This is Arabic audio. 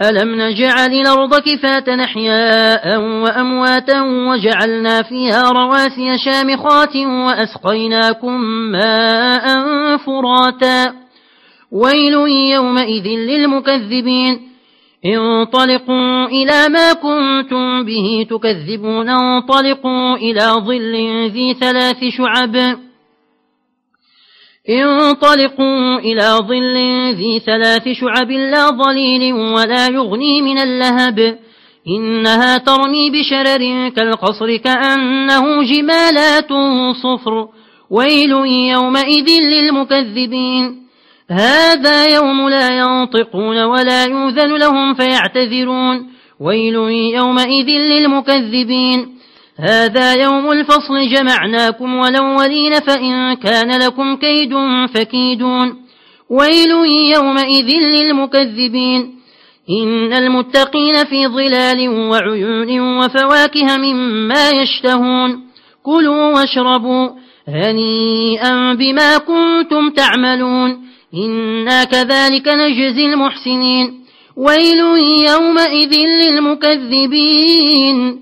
ألم نجعل الأرض كفاة نحياء وأمواتا وجعلنا فيها رواسي شامخات وأسقيناكم ماء فراتا. ويل يومئذ للمكذبين. انطلقوا إلى ما كنتم به تكذبون. انطلقوا إلى ظل ذي ثلاث شعب. انطلقوا إلى ظل ذي ثلاث شعب لا ظليل ولا يغني من اللهب. إنها ترمي بشرر كالقصر كأنه جمالات صفر. ويل يومئذ للمكذبين. هذا يوم لا ينطقون ولا يوذن لهم فيعتذرون. ويل يومئذ للمكذبين. هذا يوم الفصل جمعناكم والأولين فإن كان لكم كيد فكيدون. ويل يومئذ للمكذبين. إن المتقين في ظلال وعيون وفواكه مما يشتهون. كلوا واشربوا هنيئا بما كنتم تعملون. إنا كذلك نجزي المحسنين. ويل يومئذ للمكذبين.